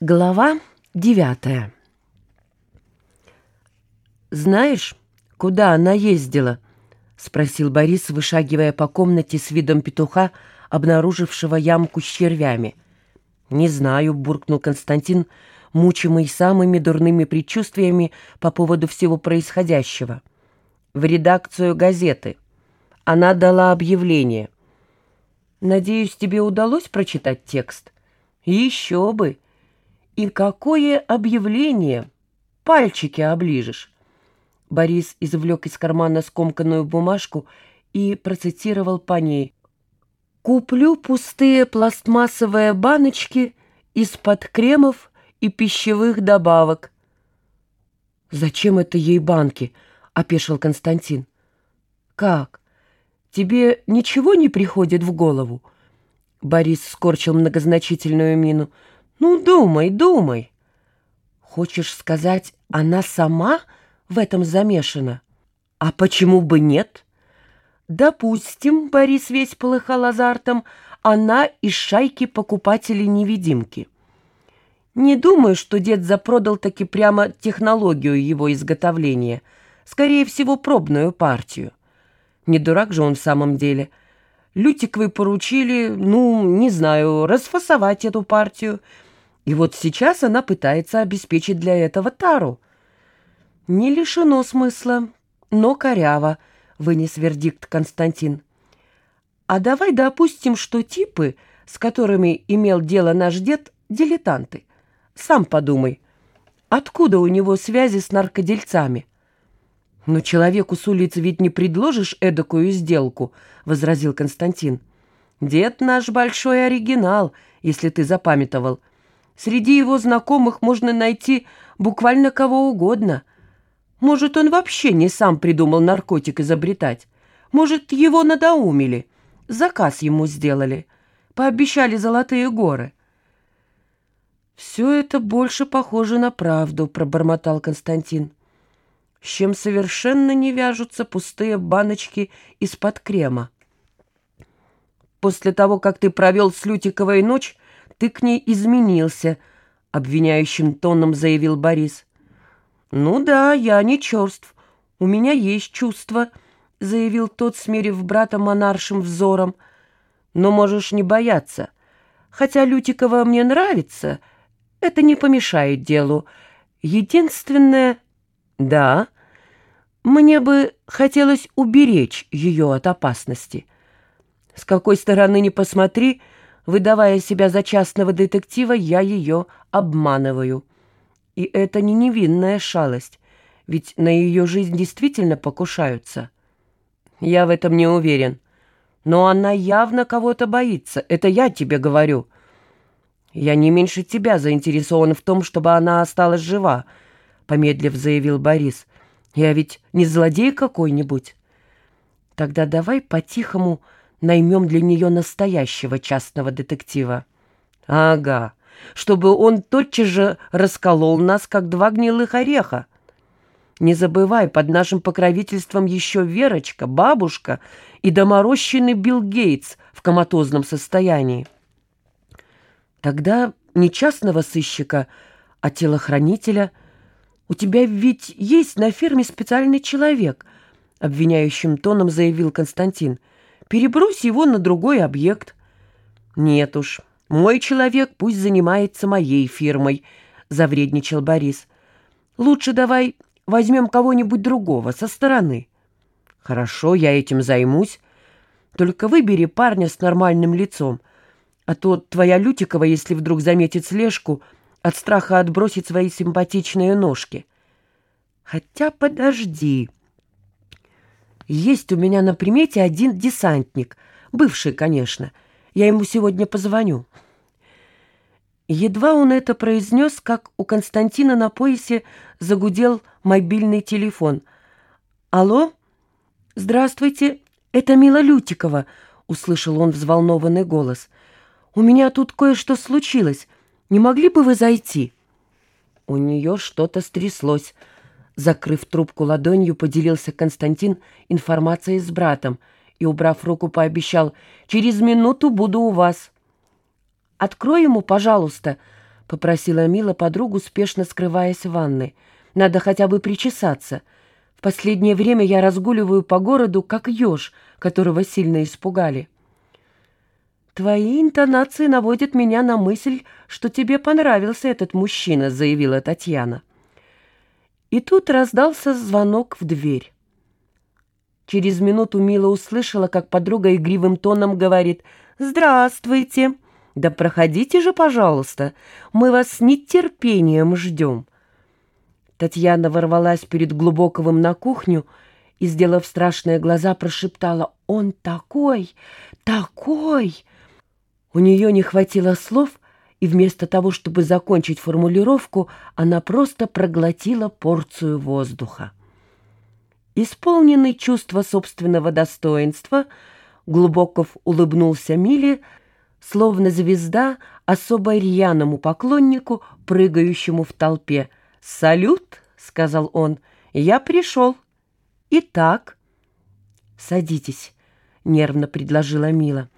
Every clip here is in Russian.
Глава девятая «Знаешь, куда она ездила?» — спросил Борис, вышагивая по комнате с видом петуха, обнаружившего ямку с червями. «Не знаю», — буркнул Константин, мучимый самыми дурными предчувствиями по поводу всего происходящего. «В редакцию газеты. Она дала объявление». «Надеюсь, тебе удалось прочитать текст?» «Еще бы!» И какое объявление! Пальчики оближешь. Борис извлек из кармана скомканную бумажку и процитировал по ней. «Куплю пустые пластмассовые баночки из-под кремов и пищевых добавок». «Зачем это ей банки?» — опешил Константин. «Как? Тебе ничего не приходит в голову?» Борис скорчил многозначительную мину — ну, думай, думай. Хочешь сказать, она сама в этом замешана? А почему бы нет? Допустим, Борис весь полыхал азартом, она из шайки покупателей-невидимки. Не думаю, что дед запродал таки прямо технологию его изготовления. Скорее всего, пробную партию. Не дурак же он в самом деле. Лютиковы поручили, ну, не знаю, расфасовать эту партию — и вот сейчас она пытается обеспечить для этого тару. Не лишено смысла, но коряво, вынес вердикт Константин. А давай допустим, что типы, с которыми имел дело наш дед, дилетанты. Сам подумай, откуда у него связи с наркодельцами? «Но человеку с улицы ведь не предложишь эдакую сделку», — возразил Константин. «Дед наш большой оригинал, если ты запамятовал». Среди его знакомых можно найти буквально кого угодно. Может, он вообще не сам придумал наркотик изобретать. Может, его надоумили. Заказ ему сделали. Пообещали золотые горы. «Все это больше похоже на правду», — пробормотал Константин. «С чем совершенно не вяжутся пустые баночки из-под крема». «После того, как ты провел с Лютиковой ночь, ты к ней изменился», — обвиняющим тоном заявил Борис. «Ну да, я не черств. У меня есть чувства», — заявил тот, смерив брата монаршим взором. «Но можешь не бояться. Хотя Лютикова мне нравится, это не помешает делу. Единственное...» «Да, мне бы хотелось уберечь ее от опасности. С какой стороны ни посмотри, — Выдавая себя за частного детектива, я ее обманываю. И это не невинная шалость, ведь на ее жизнь действительно покушаются. Я в этом не уверен. Но она явно кого-то боится, это я тебе говорю. Я не меньше тебя заинтересован в том, чтобы она осталась жива, помедлив заявил Борис. Я ведь не злодей какой-нибудь. Тогда давай по-тихому наймем для нее настоящего частного детектива. Ага, чтобы он тотчас же расколол нас, как два гнилых ореха. Не забывай, под нашим покровительством еще Верочка, бабушка и доморощенный Билл Гейтс в коматозном состоянии. Тогда не частного сыщика, а телохранителя. У тебя ведь есть на ферме специальный человек, обвиняющим тоном заявил Константин — Перебрось его на другой объект. Нет уж, мой человек пусть занимается моей фирмой, завредничал Борис. Лучше давай возьмем кого-нибудь другого со стороны. Хорошо, я этим займусь. Только выбери парня с нормальным лицом, а то твоя Лютикова, если вдруг заметит слежку, от страха отбросит свои симпатичные ножки. Хотя подожди, есть у меня на примете один десантник, бывший, конечно. Я ему сегодня позвоню». Едва он это произнес, как у Константина на поясе загудел мобильный телефон. «Алло? Здравствуйте, это Мила Лютикова», — услышал он взволнованный голос. «У меня тут кое-что случилось. Не могли бы вы зайти?» У нее что-то стряслось, Закрыв трубку ладонью, поделился Константин информацией с братом и, убрав руку, пообещал «Через минуту буду у вас». «Открой ему, пожалуйста», —— попросила Мила подругу, спешно скрываясь в ванной. «Надо хотя бы причесаться. В последнее время я разгуливаю по городу, как еж, которого сильно испугали». «Твои интонации наводят меня на мысль, что тебе понравился этот мужчина», — заявила Татьяна. И тут раздался звонок в дверь. Через минуту Мила услышала, как подруга игривым тоном говорит «Здравствуйте!» «Да проходите же, пожалуйста, мы вас с нетерпением ждем». Татьяна ворвалась перед Глубоковым на кухню и, сделав страшные глаза, прошептала «Он такой! Такой!» У нее не хватило слов, и вместо того, чтобы закончить формулировку, она просто проглотила порцию воздуха. Исполненный чувства собственного достоинства, Глубоков улыбнулся Миле, словно звезда особо рьяному поклоннику, прыгающему в толпе. «Салют!» — сказал он. «Я пришел. Итак...» «Садитесь», — нервно предложила Мила.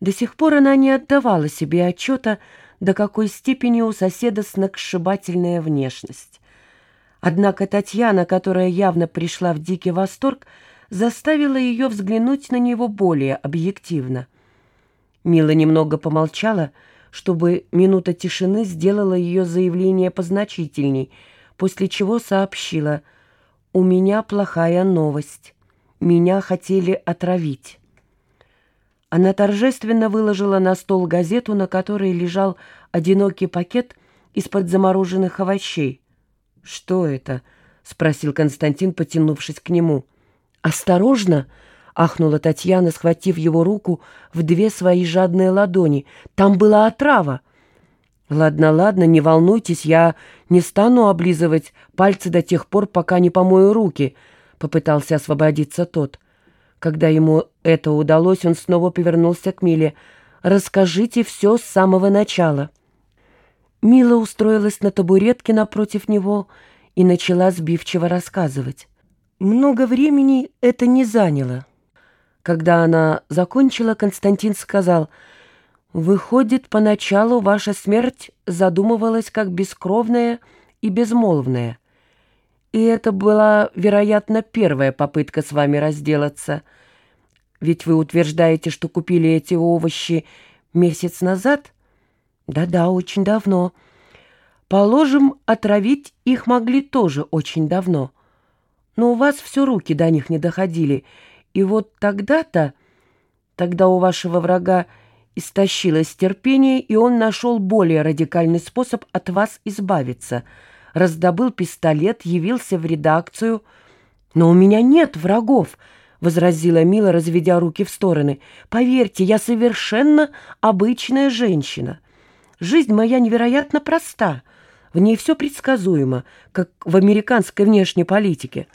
До сих пор она не отдавала себе отчета, до какой степени у соседа сногсшибательная внешность. Однако Татьяна, которая явно пришла в дикий восторг, заставила ее взглянуть на него более объективно. Мила немного помолчала, чтобы минута тишины сделала ее заявление позначительней, после чего сообщила «У меня плохая новость. Меня хотели отравить». Она торжественно выложила на стол газету, на которой лежал одинокий пакет из-под замороженных овощей. «Что это?» — спросил Константин, потянувшись к нему. «Осторожно!» — ахнула Татьяна, схватив его руку в две свои жадные ладони. «Там была отрава!» «Ладно, ладно, не волнуйтесь, я не стану облизывать пальцы до тех пор, пока не помою руки», — попытался освободиться тот. Когда ему это удалось, он снова повернулся к Миле. «Расскажите все с самого начала». Мила устроилась на табуретке напротив него и начала сбивчиво рассказывать. Много времени это не заняло. Когда она закончила, Константин сказал, «Выходит, поначалу ваша смерть задумывалась как бескровная и безмолвная. И это была, вероятно, первая попытка с вами разделаться. Ведь вы утверждаете, что купили эти овощи месяц назад? Да-да, очень давно. Положим, отравить их могли тоже очень давно. Но у вас все руки до них не доходили. И вот тогда-то, тогда у вашего врага истощилось терпение, и он нашел более радикальный способ от вас избавиться — раздобыл пистолет, явился в редакцию. «Но у меня нет врагов», — возразила Мила, разведя руки в стороны. «Поверьте, я совершенно обычная женщина. Жизнь моя невероятно проста. В ней все предсказуемо, как в американской внешней политике».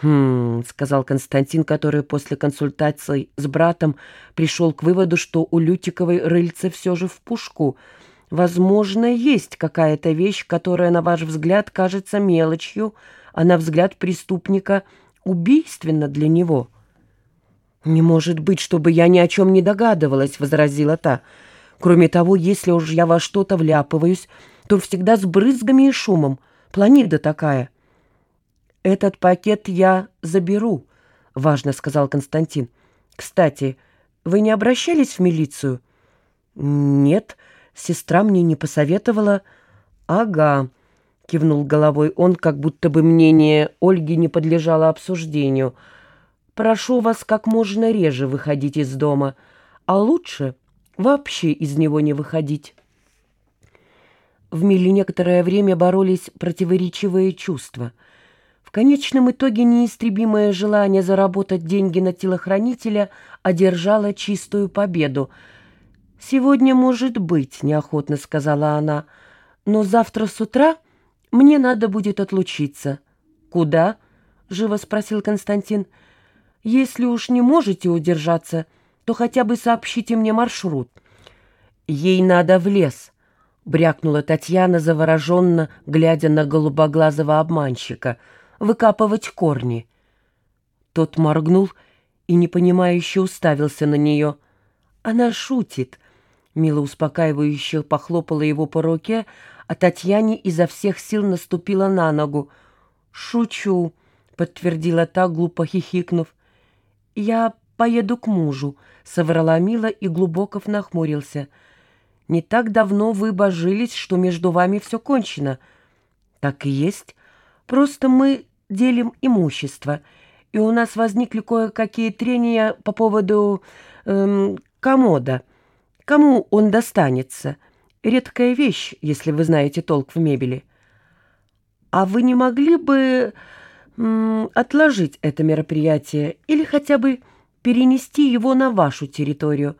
«Хм», — сказал Константин, который после консультаций с братом пришел к выводу, что у Лютиковой рыльце все же в пушку — Возможно, есть какая-то вещь, которая, на ваш взгляд, кажется мелочью, а на взгляд преступника убийственна для него. «Не может быть, чтобы я ни о чем не догадывалась», — возразила та. «Кроме того, если уж я во что-то вляпываюсь, то всегда с брызгами и шумом. Планида такая». «Этот пакет я заберу», — важно сказал Константин. «Кстати, вы не обращались в милицию?» «Нет», — Сестра мне не посоветовала. Ага, кивнул головой он, как будто бы мнение Ольги не подлежало обсуждению. Прошу вас как можно реже выходить из дома, а лучше вообще из него не выходить. В Миле некоторое время боролись противоречивые чувства. В конечном итоге неистребимое желание заработать деньги на телохранителя одержало чистую победу — «Сегодня может быть», — неохотно сказала она, «но завтра с утра мне надо будет отлучиться». «Куда?» — живо спросил Константин. «Если уж не можете удержаться, то хотя бы сообщите мне маршрут». «Ей надо в лес», — брякнула Татьяна завороженно, глядя на голубоглазого обманщика, «выкапывать корни». Тот моргнул и непонимающе уставился на нее. «Она шутит», Мила успокаивающе похлопала его по руке, а Татьяне изо всех сил наступила на ногу. «Шучу», — подтвердила та, глупо хихикнув. «Я поеду к мужу», — соврала Мила и Глубоков нахмурился. «Не так давно вы божились, что между вами все кончено». «Так и есть. Просто мы делим имущество, и у нас возникли кое-какие трения по поводу эм, комода. Кому он достанется? Редкая вещь, если вы знаете толк в мебели. А вы не могли бы отложить это мероприятие или хотя бы перенести его на вашу территорию?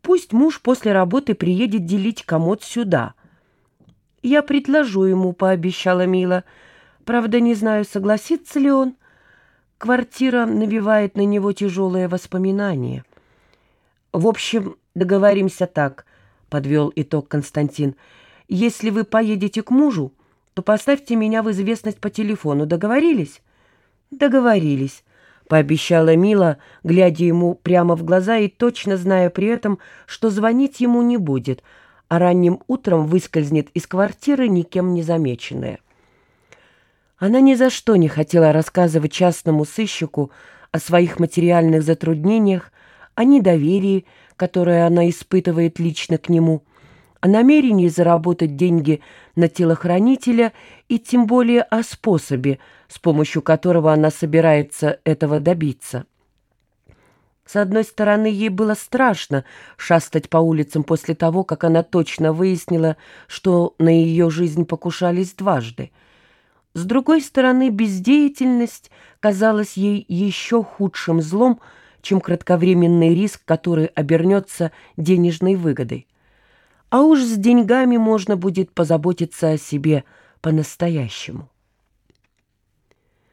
Пусть муж после работы приедет делить комод сюда. Я предложу ему, пообещала Мила. Правда, не знаю, согласится ли он. Квартира навевает на него тяжелые воспоминания. В общем, договоримся так, подвел итог Константин. Если вы поедете к мужу, то поставьте меня в известность по телефону. Договорились? Договорились, пообещала Мила, глядя ему прямо в глаза и точно зная при этом, что звонить ему не будет, а ранним утром выскользнет из квартиры никем не замеченная. Она ни за что не хотела рассказывать частному сыщику о своих материальных затруднениях, о недоверии, которое она испытывает лично к нему, о намерении заработать деньги на телохранителя и тем более о способе, с помощью которого она собирается этого добиться. С одной стороны, ей было страшно шастать по улицам после того, как она точно выяснила, что на ее жизнь покушались дважды. С другой стороны, бездеятельность казалась ей еще худшим злом, чем кратковременный риск, который обернется денежной выгодой. А уж с деньгами можно будет позаботиться о себе по-настоящему.